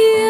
here.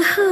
somehow